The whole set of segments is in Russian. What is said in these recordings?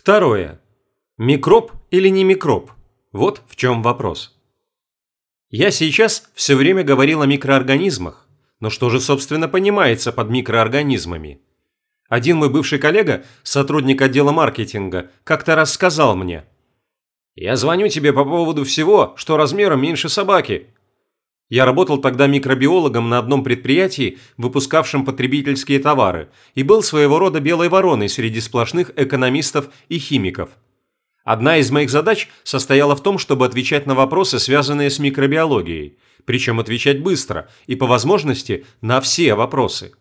Второе. Микроб или не микроб? Вот в чем вопрос. Я сейчас все время говорил о микроорганизмах, но что же, собственно, понимается под микроорганизмами? Один мой бывший коллега, сотрудник отдела маркетинга, как-то раз сказал мне, «Я звоню тебе по поводу всего, что размером меньше собаки». Я работал тогда микробиологом на одном предприятии, выпускавшем потребительские товары, и был своего рода белой вороной среди сплошных экономистов и химиков. Одна из моих задач состояла в том, чтобы отвечать на вопросы, связанные с микробиологией, причем отвечать быстро и, по возможности, на все вопросы.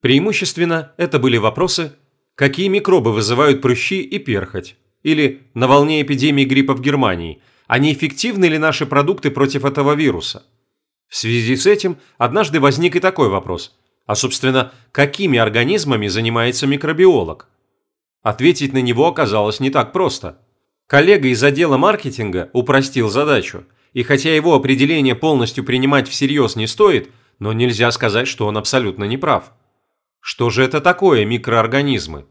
Преимущественно это были вопросы, какие микробы вызывают прыщи и перхоть, или на волне эпидемии гриппа в Германии – а не эффективны ли наши продукты против этого вируса. В связи с этим однажды возник и такой вопрос. А, собственно, какими организмами занимается микробиолог? Ответить на него оказалось не так просто. Коллега из отдела маркетинга упростил задачу, и хотя его определение полностью принимать всерьез не стоит, но нельзя сказать, что он абсолютно не прав. Что же это такое микроорганизмы?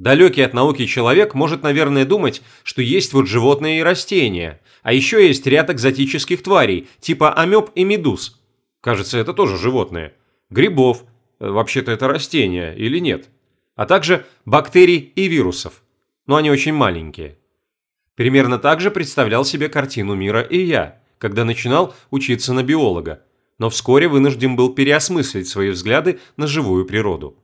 Далекий от науки человек может, наверное, думать, что есть вот животные и растения, а еще есть ряд экзотических тварей, типа амеб и медуз. Кажется, это тоже животные. Грибов, э, вообще-то это растения или нет. А также бактерий и вирусов. Но они очень маленькие. Примерно так же представлял себе картину мира и я, когда начинал учиться на биолога, но вскоре вынужден был переосмыслить свои взгляды на живую природу.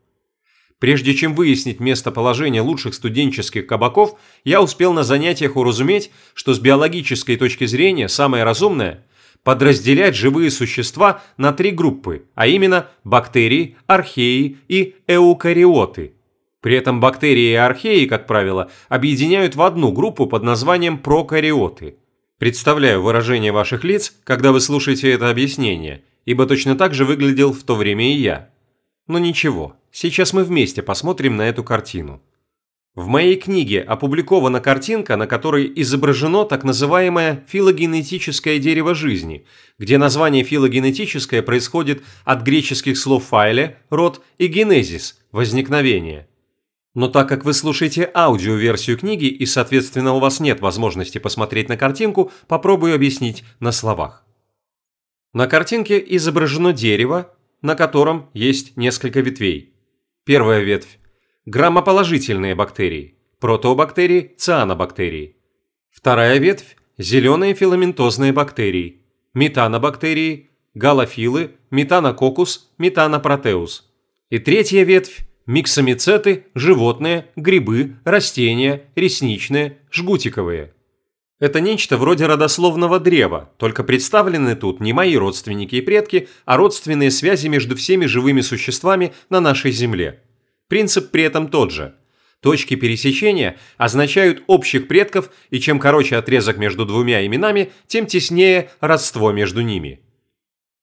Прежде чем выяснить местоположение лучших студенческих кабаков, я успел на занятиях уразуметь, что с биологической точки зрения самое разумное – подразделять живые существа на три группы, а именно бактерии, археи и эукариоты. При этом бактерии и археи, как правило, объединяют в одну группу под названием прокариоты. Представляю выражение ваших лиц, когда вы слушаете это объяснение, ибо точно так же выглядел в то время и я. Но ничего, сейчас мы вместе посмотрим на эту картину. В моей книге опубликована картинка, на которой изображено так называемое филогенетическое дерево жизни, где название филогенетическое происходит от греческих слов «файле» – род и «генезис» – возникновение. Но так как вы слушаете аудиоверсию книги и, соответственно, у вас нет возможности посмотреть на картинку, попробую объяснить на словах. На картинке изображено дерево, на котором есть несколько ветвей. Первая ветвь – граммоположительные бактерии, протобактерии, цианобактерии. Вторая ветвь – зеленые филаментозные бактерии, метанобактерии, галофилы, метанококус, метанопротеус. И третья ветвь – миксомицеты, животные, грибы, растения, ресничные, жгутиковые – это нечто вроде родословного древа, только представлены тут не мои родственники и предки, а родственные связи между всеми живыми существами на нашей Земле. Принцип при этом тот же. Точки пересечения означают общих предков, и чем короче отрезок между двумя именами, тем теснее родство между ними.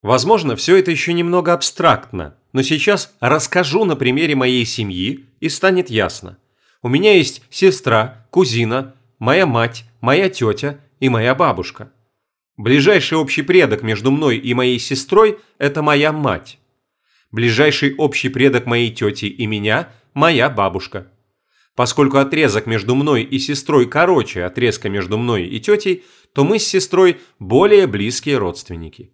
Возможно, все это еще немного абстрактно, но сейчас расскажу на примере моей семьи, и станет ясно. У меня есть сестра, кузина, моя мать, моя тетя и моя бабушка. Ближайший общий предок между мной и моей сестрой – это моя мать. Ближайший общий предок моей тети и меня – моя бабушка. Поскольку отрезок между мной и сестрой короче отрезка между мной и тетей, то мы с сестрой более близкие родственники.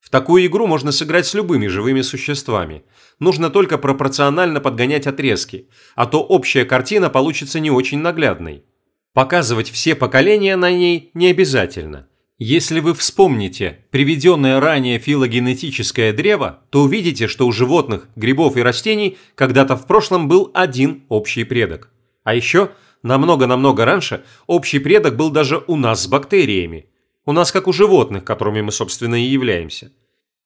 В такую игру можно сыграть с любыми живыми существами. Нужно только пропорционально подгонять отрезки, а то общая картина получится не очень наглядной. Показывать все поколения на ней не обязательно. Если вы вспомните приведенное ранее филогенетическое древо, то увидите, что у животных, грибов и растений когда-то в прошлом был один общий предок. А еще, намного-намного раньше, общий предок был даже у нас с бактериями. У нас как у животных, которыми мы, собственно, и являемся.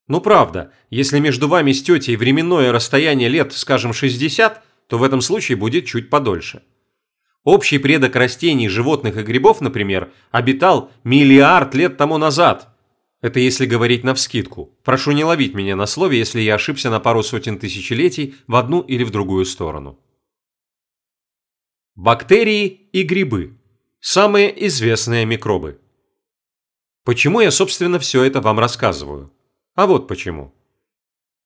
Ну правда, если между вами с тетей временное расстояние лет, скажем, 60, то в этом случае будет чуть подольше. Общий предок растений, животных и грибов, например, обитал миллиард лет тому назад. Это если говорить навскидку. Прошу не ловить меня на слове, если я ошибся на пару сотен тысячелетий в одну или в другую сторону. Бактерии и грибы. Самые известные микробы. Почему я, собственно, все это вам рассказываю? А вот почему.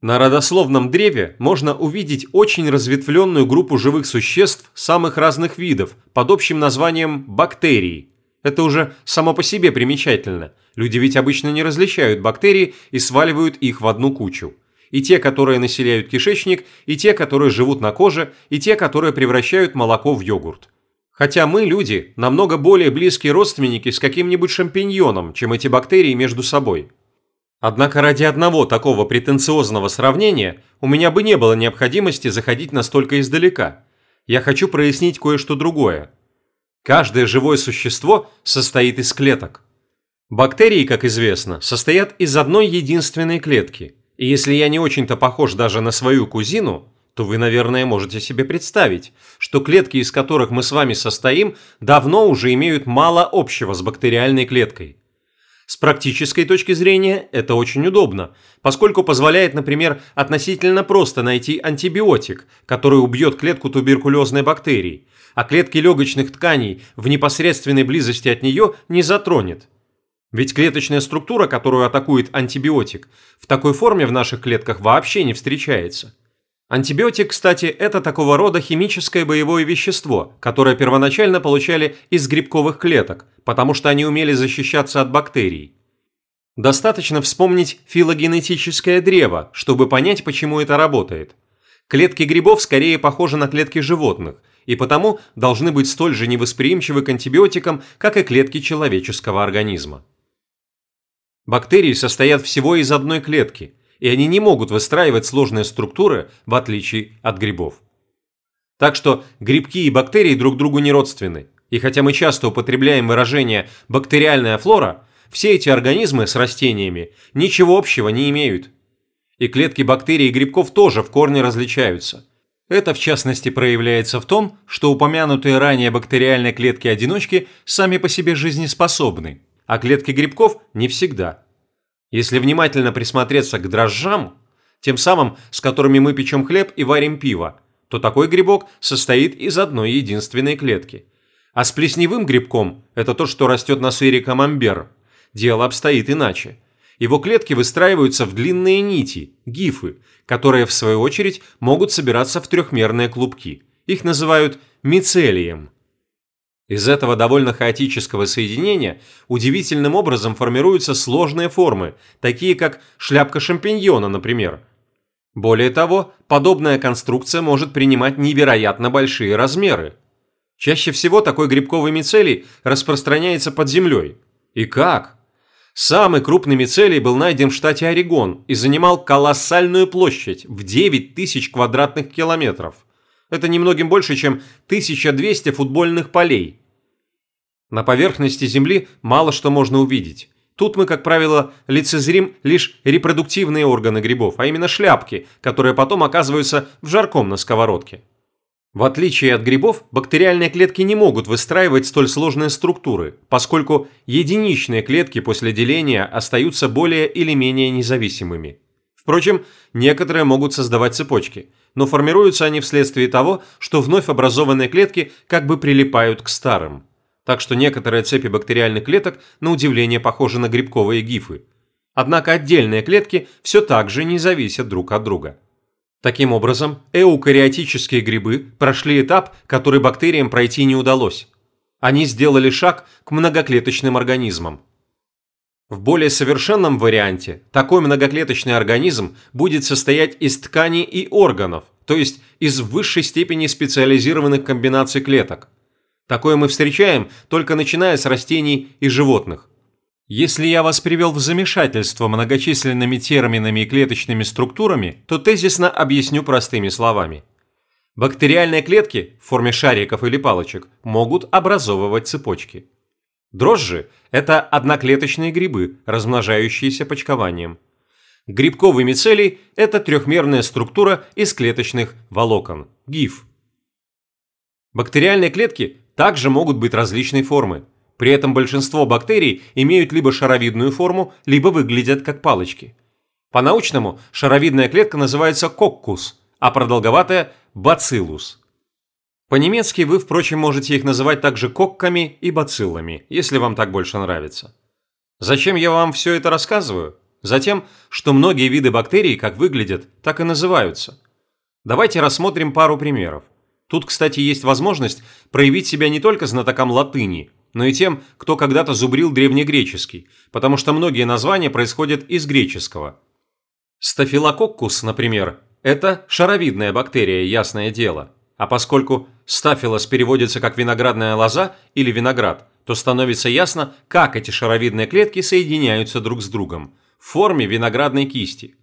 На родословном древе можно увидеть очень разветвленную группу живых существ самых разных видов под общим названием бактерии. Это уже само по себе примечательно. Люди ведь обычно не различают бактерии и сваливают их в одну кучу. И те, которые населяют кишечник, и те, которые живут на коже, и те, которые превращают молоко в йогурт. Хотя мы, люди, намного более близкие родственники с каким-нибудь шампиньоном, чем эти бактерии между собой. Однако ради одного такого претенциозного сравнения у меня бы не было необходимости заходить настолько издалека. Я хочу прояснить кое-что другое. Каждое живое существо состоит из клеток. Бактерии, как известно, состоят из одной единственной клетки. И если я не очень-то похож даже на свою кузину, то вы, наверное, можете себе представить, что клетки, из которых мы с вами состоим, давно уже имеют мало общего с бактериальной клеткой. С практической точки зрения это очень удобно, поскольку позволяет, например, относительно просто найти антибиотик, который убьет клетку туберкулезной бактерии, а клетки легочных тканей в непосредственной близости от нее не затронет. Ведь клеточная структура, которую атакует антибиотик, в такой форме в наших клетках вообще не встречается. Антибиотик, кстати, это такого рода химическое боевое вещество, которое первоначально получали из грибковых клеток, потому что они умели защищаться от бактерий. Достаточно вспомнить филогенетическое древо, чтобы понять, почему это работает. Клетки грибов скорее похожи на клетки животных, и потому должны быть столь же невосприимчивы к антибиотикам, как и клетки человеческого организма. Бактерии состоят всего из одной клетки – и они не могут выстраивать сложные структуры, в отличие от грибов. Так что грибки и бактерии друг другу не родственны. И хотя мы часто употребляем выражение «бактериальная флора», все эти организмы с растениями ничего общего не имеют. И клетки бактерий и грибков тоже в корне различаются. Это в частности проявляется в том, что упомянутые ранее бактериальные клетки-одиночки сами по себе жизнеспособны, а клетки грибков не всегда – если внимательно присмотреться к дрожжам, тем самым, с которыми мы печем хлеб и варим пиво, то такой грибок состоит из одной единственной клетки. А с плесневым грибком, это то, что растет на сыре камамбер, дело обстоит иначе. Его клетки выстраиваются в длинные нити, гифы, которые, в свою очередь, могут собираться в трехмерные клубки. Их называют мицелием. Из этого довольно хаотического соединения удивительным образом формируются сложные формы, такие как шляпка шампиньона, например. Более того, подобная конструкция может принимать невероятно большие размеры. Чаще всего такой грибковый мицелий распространяется под землей. И как? Самый крупный мицелий был найден в штате Орегон и занимал колоссальную площадь в 9 тысяч квадратных километров. Это немногим больше, чем 1200 футбольных полей. На поверхности Земли мало что можно увидеть. Тут мы, как правило, лицезрим лишь репродуктивные органы грибов, а именно шляпки, которые потом оказываются в жарком на сковородке. В отличие от грибов, бактериальные клетки не могут выстраивать столь сложные структуры, поскольку единичные клетки после деления остаются более или менее независимыми. Впрочем, некоторые могут создавать цепочки, но формируются они вследствие того, что вновь образованные клетки как бы прилипают к старым так что некоторые цепи бактериальных клеток на удивление похожи на грибковые гифы. Однако отдельные клетки все так же не зависят друг от друга. Таким образом, эукариотические грибы прошли этап, который бактериям пройти не удалось. Они сделали шаг к многоклеточным организмам. В более совершенном варианте такой многоклеточный организм будет состоять из тканей и органов, то есть из высшей степени специализированных комбинаций клеток – Такое мы встречаем, только начиная с растений и животных. Если я вас привел в замешательство многочисленными терминами и клеточными структурами, то тезисно объясню простыми словами. Бактериальные клетки в форме шариков или палочек могут образовывать цепочки. Дрожжи – это одноклеточные грибы, размножающиеся почкованием. Грибковый мицелий – это трехмерная структура из клеточных волокон – ГИФ. Бактериальные клетки также могут быть различной формы. При этом большинство бактерий имеют либо шаровидную форму, либо выглядят как палочки. По-научному шаровидная клетка называется коккус, а продолговатая – бациллус. По-немецки вы, впрочем, можете их называть также кокками и бациллами, если вам так больше нравится. Зачем я вам все это рассказываю? Затем, что многие виды бактерий как выглядят, так и называются. Давайте рассмотрим пару примеров. Тут, кстати, есть возможность проявить себя не только знатокам латыни, но и тем, кто когда-то зубрил древнегреческий, потому что многие названия происходят из греческого. Стафилококкус, например, это шаровидная бактерия, ясное дело. А поскольку стафилос переводится как виноградная лоза или виноград, то становится ясно, как эти шаровидные клетки соединяются друг с другом в форме виноградной кисти.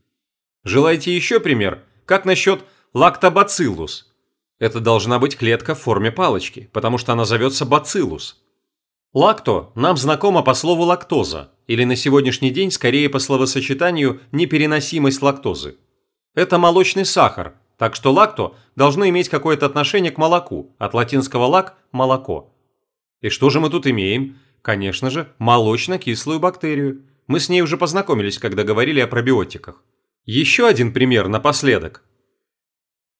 Желаете еще пример? Как насчет лактобациллус? Это должна быть клетка в форме палочки, потому что она зовется бациллус. Лакто нам знакомо по слову лактоза, или на сегодняшний день скорее по словосочетанию непереносимость лактозы. Это молочный сахар, так что лакто должно иметь какое-то отношение к молоку, от латинского лак – молоко. И что же мы тут имеем? Конечно же, молочно-кислую бактерию. Мы с ней уже познакомились, когда говорили о пробиотиках. Еще один пример напоследок.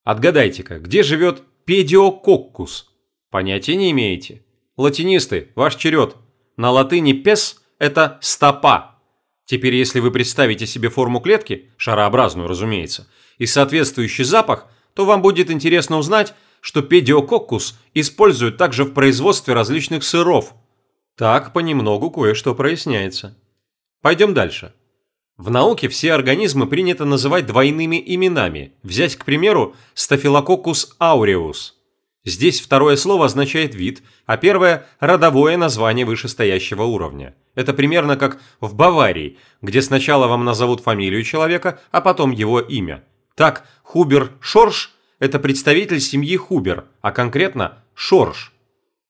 Отгадайте-ка, где живет педиококкус? Понятия не имеете? Латинисты, ваш черед. На латыни «пес» – это «стопа». Теперь, если вы представите себе форму клетки, шарообразную, разумеется, и соответствующий запах, то вам будет интересно узнать, что педиококкус используют также в производстве различных сыров. Так понемногу кое-что проясняется. Пойдем дальше. В науке все организмы принято называть двойными именами. Взять, к примеру, Staphylococcus aureus. Здесь второе слово означает вид, а первое – родовое название вышестоящего уровня. Это примерно как в Баварии, где сначала вам назовут фамилию человека, а потом его имя. Так, Хубер Шорш – это представитель семьи Хубер, а конкретно Шорш.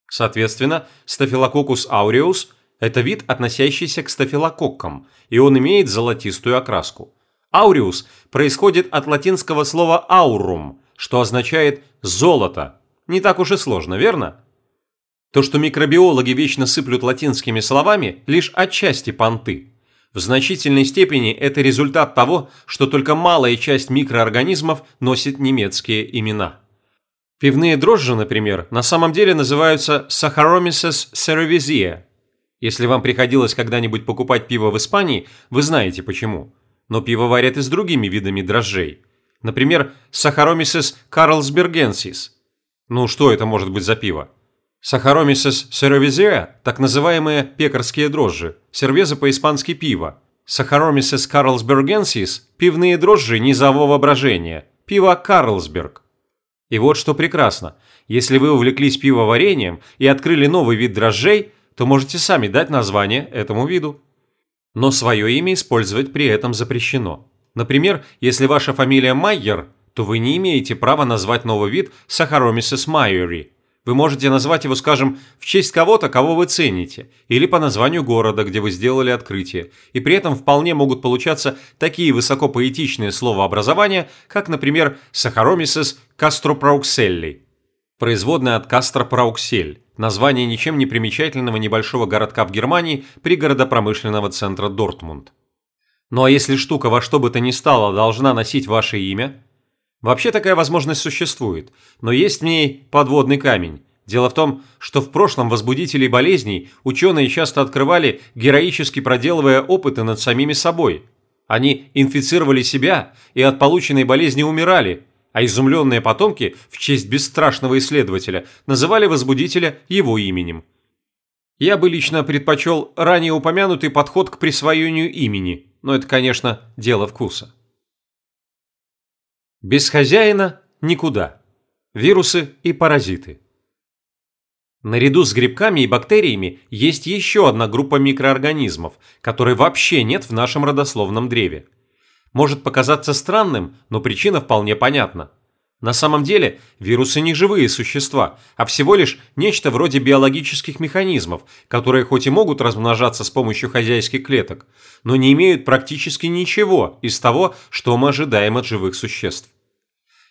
Соответственно, Staphylococcus aureus – это вид, относящийся к стафилококкам, и он имеет золотистую окраску. Ауреус происходит от латинского слова aurum, что означает «золото». Не так уж и сложно, верно? То, что микробиологи вечно сыплют латинскими словами, лишь отчасти понты. В значительной степени это результат того, что только малая часть микроорганизмов носит немецкие имена. Пивные дрожжи, например, на самом деле называются Saccharomyces cerevisiae. Если вам приходилось когда-нибудь покупать пиво в Испании, вы знаете почему. Но пиво варят и с другими видами дрожжей. Например, Saccharomyces carlsbergensis. Ну что это может быть за пиво? Сахаромисес cerevisiae – так называемые пекарские дрожжи, сервеза по-испански пиво. Сахаромисес карлсбергенсис – пивные дрожжи низового брожения, пиво Карлсберг. И вот что прекрасно. Если вы увлеклись пивоварением и открыли новый вид дрожжей, то можете сами дать название этому виду. Но свое имя использовать при этом запрещено. Например, если ваша фамилия Майер, то вы не имеете права назвать новый вид Сахаромисес майори – вы можете назвать его, скажем, в честь кого-то, кого вы цените, или по названию города, где вы сделали открытие, и при этом вполне могут получаться такие высокопоэтичные словообразования, как, например, Сахаромисес Кастропроукселли, производная от Кастропрауксель, название ничем не примечательного небольшого городка в Германии, пригорода промышленного центра Дортмунд. Ну а если штука во что бы то ни стало должна носить ваше имя, Вообще такая возможность существует, но есть в ней подводный камень. Дело в том, что в прошлом возбудителей болезней ученые часто открывали, героически проделывая опыты над самими собой. Они инфицировали себя и от полученной болезни умирали, а изумленные потомки в честь бесстрашного исследователя называли возбудителя его именем. Я бы лично предпочел ранее упомянутый подход к присвоению имени, но это, конечно, дело вкуса. Без хозяина никуда. Вирусы и паразиты. Наряду с грибками и бактериями есть еще одна группа микроорганизмов, которой вообще нет в нашем родословном древе. Может показаться странным, но причина вполне понятна. На самом деле вирусы не живые существа, а всего лишь нечто вроде биологических механизмов, которые хоть и могут размножаться с помощью хозяйских клеток, но не имеют практически ничего из того, что мы ожидаем от живых существ.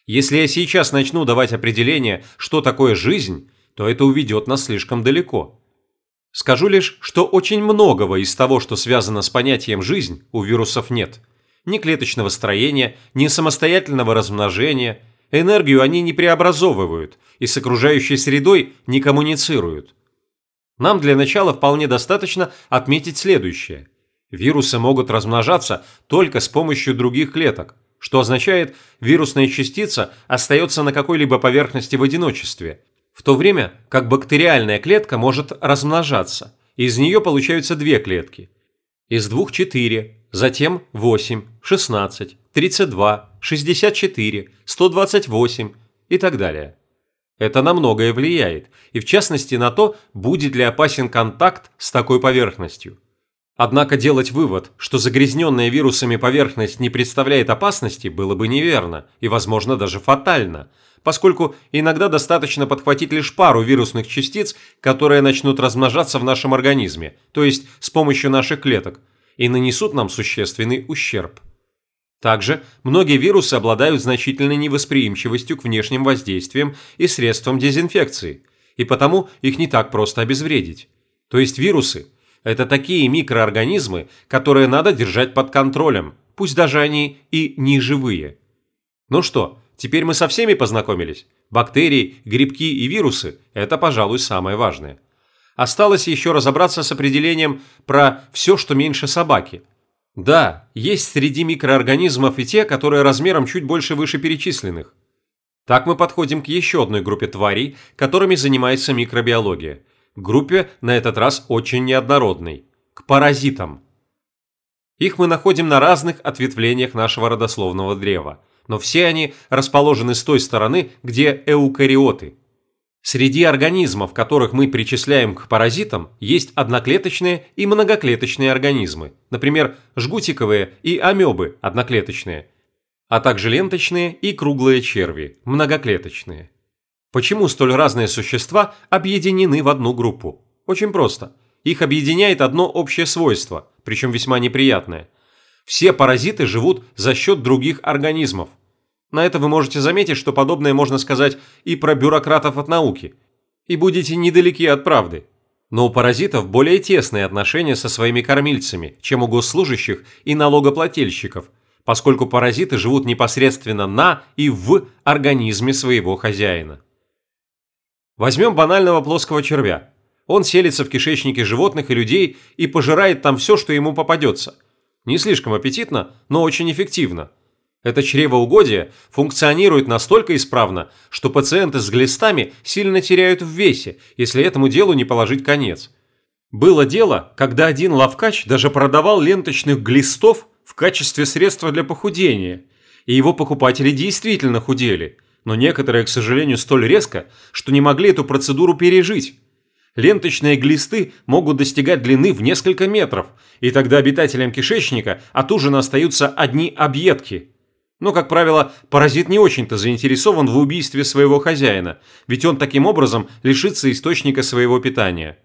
Если я сейчас начну давать определение, что такое жизнь, то это уведет нас слишком далеко. Скажу лишь, что очень многого из того, что связано с понятием «жизнь», у вирусов нет. Ни клеточного строения, ни самостоятельного размножения. Энергию они не преобразовывают и с окружающей средой не коммуницируют. Нам для начала вполне достаточно отметить следующее. Вирусы могут размножаться только с помощью других клеток, что означает, вирусная частица остается на какой-либо поверхности в одиночестве, в то время как бактериальная клетка может размножаться. Из нее получаются две клетки. Из двух четыре, затем 8, 16, 32, 64, 128 и так далее. Это на многое влияет, и в частности на то, будет ли опасен контакт с такой поверхностью. Однако делать вывод, что загрязненная вирусами поверхность не представляет опасности, было бы неверно и, возможно, даже фатально, поскольку иногда достаточно подхватить лишь пару вирусных частиц, которые начнут размножаться в нашем организме, то есть с помощью наших клеток, и нанесут нам существенный ущерб. Также многие вирусы обладают значительной невосприимчивостью к внешним воздействиям и средствам дезинфекции, и потому их не так просто обезвредить. То есть вирусы – это такие микроорганизмы, которые надо держать под контролем, пусть даже они и не живые. Ну что, теперь мы со всеми познакомились? Бактерии, грибки и вирусы – это, пожалуй, самое важное. Осталось еще разобраться с определением про все, что меньше собаки. Да, есть среди микроорганизмов и те, которые размером чуть больше вышеперечисленных. Так мы подходим к еще одной группе тварей, которыми занимается микробиология. Группе на этот раз очень неоднородной – к паразитам. Их мы находим на разных ответвлениях нашего родословного древа, но все они расположены с той стороны, где эукариоты – Среди организмов, которых мы причисляем к паразитам, есть одноклеточные и многоклеточные организмы, например, жгутиковые и амебы одноклеточные, а также ленточные и круглые черви многоклеточные. Почему столь разные существа объединены в одну группу? Очень просто. Их объединяет одно общее свойство, причем весьма неприятное. Все паразиты живут за счет других организмов, на это вы можете заметить, что подобное можно сказать и про бюрократов от науки. И будете недалеки от правды. Но у паразитов более тесные отношения со своими кормильцами, чем у госслужащих и налогоплательщиков, поскольку паразиты живут непосредственно на и в организме своего хозяина. Возьмем банального плоского червя. Он селится в кишечнике животных и людей и пожирает там все, что ему попадется. Не слишком аппетитно, но очень эффективно – это чревоугодие функционирует настолько исправно, что пациенты с глистами сильно теряют в весе, если этому делу не положить конец. Было дело, когда один лавкач даже продавал ленточных глистов в качестве средства для похудения, и его покупатели действительно худели, но некоторые, к сожалению, столь резко, что не могли эту процедуру пережить. Ленточные глисты могут достигать длины в несколько метров, и тогда обитателям кишечника от ужина остаются одни объедки – но, как правило, паразит не очень-то заинтересован в убийстве своего хозяина, ведь он таким образом лишится источника своего питания.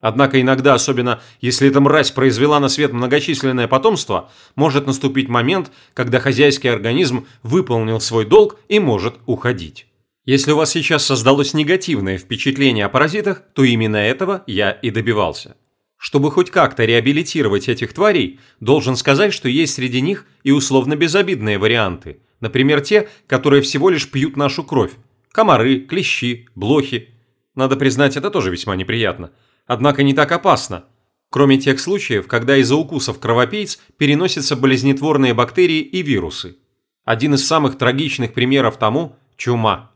Однако иногда, особенно если эта мразь произвела на свет многочисленное потомство, может наступить момент, когда хозяйский организм выполнил свой долг и может уходить. Если у вас сейчас создалось негативное впечатление о паразитах, то именно этого я и добивался. Чтобы хоть как-то реабилитировать этих тварей, должен сказать, что есть среди них и условно безобидные варианты. Например, те, которые всего лишь пьют нашу кровь. Комары, клещи, блохи. Надо признать, это тоже весьма неприятно. Однако не так опасно. Кроме тех случаев, когда из-за укусов кровопийц переносятся болезнетворные бактерии и вирусы. Один из самых трагичных примеров тому – чума.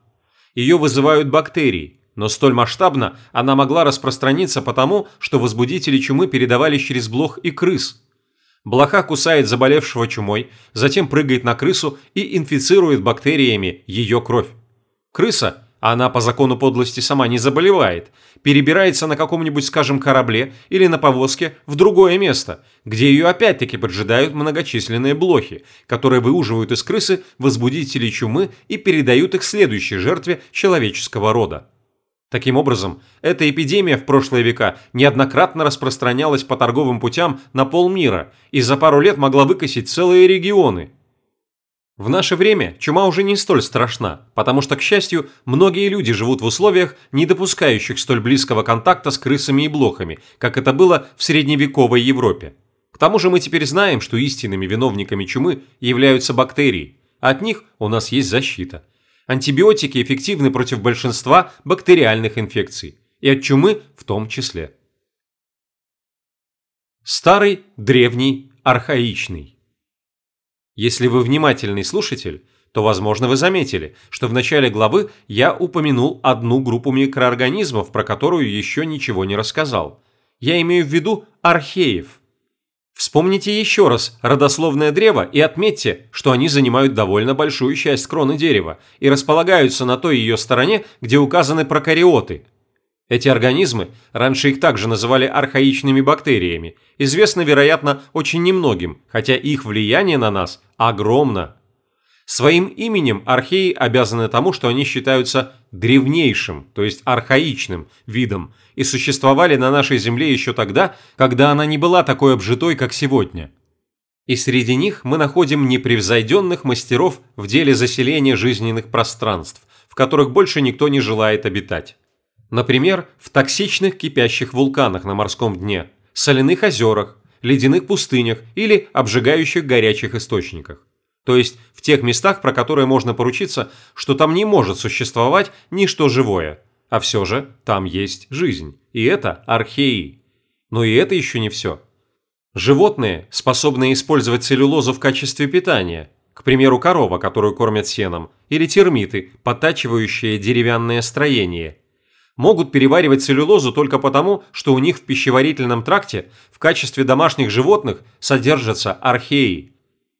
Ее вызывают бактерии, но столь масштабно она могла распространиться потому, что возбудители чумы передавались через блох и крыс. Блоха кусает заболевшего чумой, затем прыгает на крысу и инфицирует бактериями ее кровь. Крыса, а она по закону подлости сама не заболевает, перебирается на каком-нибудь, скажем, корабле или на повозке в другое место, где ее опять-таки поджидают многочисленные блохи, которые выуживают из крысы возбудителей чумы и передают их следующей жертве человеческого рода. Таким образом, эта эпидемия в прошлые века неоднократно распространялась по торговым путям на полмира и за пару лет могла выкосить целые регионы. В наше время чума уже не столь страшна, потому что, к счастью, многие люди живут в условиях, не допускающих столь близкого контакта с крысами и блохами, как это было в средневековой Европе. К тому же мы теперь знаем, что истинными виновниками чумы являются бактерии, от них у нас есть защита – Антибиотики эффективны против большинства бактериальных инфекций, и от чумы в том числе. Старый, древний, архаичный. Если вы внимательный слушатель, то, возможно, вы заметили, что в начале главы я упомянул одну группу микроорганизмов, про которую еще ничего не рассказал. Я имею в виду археев. Вспомните еще раз родословное древо и отметьте, что они занимают довольно большую часть кроны дерева и располагаются на той ее стороне, где указаны прокариоты. Эти организмы, раньше их также называли архаичными бактериями, известны, вероятно, очень немногим, хотя их влияние на нас огромно. Своим именем археи обязаны тому, что они считаются древнейшим, то есть архаичным видом, и существовали на нашей Земле еще тогда, когда она не была такой обжитой, как сегодня. И среди них мы находим непревзойденных мастеров в деле заселения жизненных пространств, в которых больше никто не желает обитать. Например, в токсичных кипящих вулканах на морском дне, соляных озерах, ледяных пустынях или обжигающих горячих источниках. То есть в тех местах, про которые можно поручиться, что там не может существовать ничто живое. А все же там есть жизнь. И это археи. Но и это еще не все. Животные, способные использовать целлюлозу в качестве питания, к примеру, корова, которую кормят сеном, или термиты, подтачивающие деревянное строение, могут переваривать целлюлозу только потому, что у них в пищеварительном тракте в качестве домашних животных содержатся археи –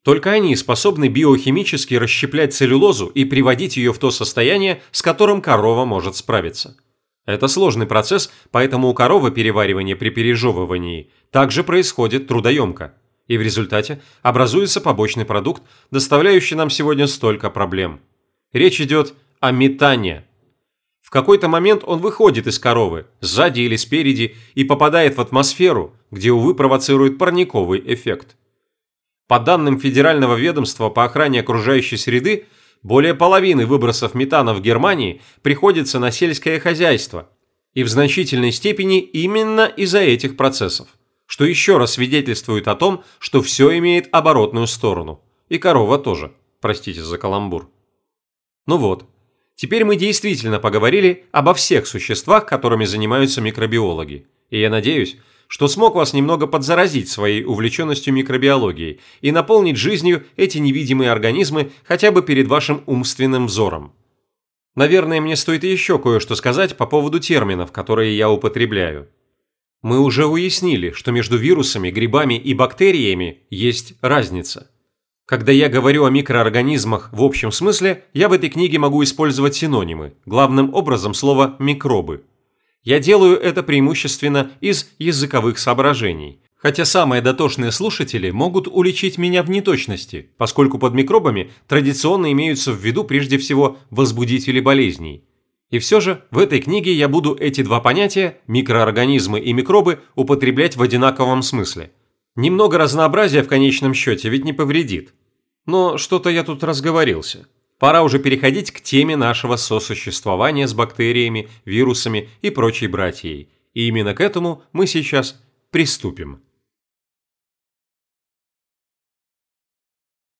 только они способны биохимически расщеплять целлюлозу и приводить ее в то состояние, с которым корова может справиться. Это сложный процесс, поэтому у коровы переваривание при пережевывании также происходит трудоемко. И в результате образуется побочный продукт, доставляющий нам сегодня столько проблем. Речь идет о метании. В какой-то момент он выходит из коровы, сзади или спереди, и попадает в атмосферу, где, увы, провоцирует парниковый эффект. По данным Федерального ведомства по охране окружающей среды, более половины выбросов метана в Германии приходится на сельское хозяйство, и в значительной степени именно из-за этих процессов, что еще раз свидетельствует о том, что все имеет оборотную сторону. И корова тоже, простите за каламбур. Ну вот, теперь мы действительно поговорили обо всех существах, которыми занимаются микробиологи, и я надеюсь, что смог вас немного подзаразить своей увлеченностью микробиологией и наполнить жизнью эти невидимые организмы хотя бы перед вашим умственным взором. Наверное, мне стоит еще кое-что сказать по поводу терминов, которые я употребляю. Мы уже уяснили, что между вирусами, грибами и бактериями есть разница. Когда я говорю о микроорганизмах в общем смысле, я в этой книге могу использовать синонимы, главным образом слово «микробы». Я делаю это преимущественно из языковых соображений. Хотя самые дотошные слушатели могут уличить меня в неточности, поскольку под микробами традиционно имеются в виду прежде всего возбудители болезней. И все же в этой книге я буду эти два понятия, микроорганизмы и микробы, употреблять в одинаковом смысле. Немного разнообразия в конечном счете ведь не повредит. Но что-то я тут разговорился. Пора уже переходить к теме нашего сосуществования с бактериями, вирусами и прочей братьей. И именно к этому мы сейчас приступим.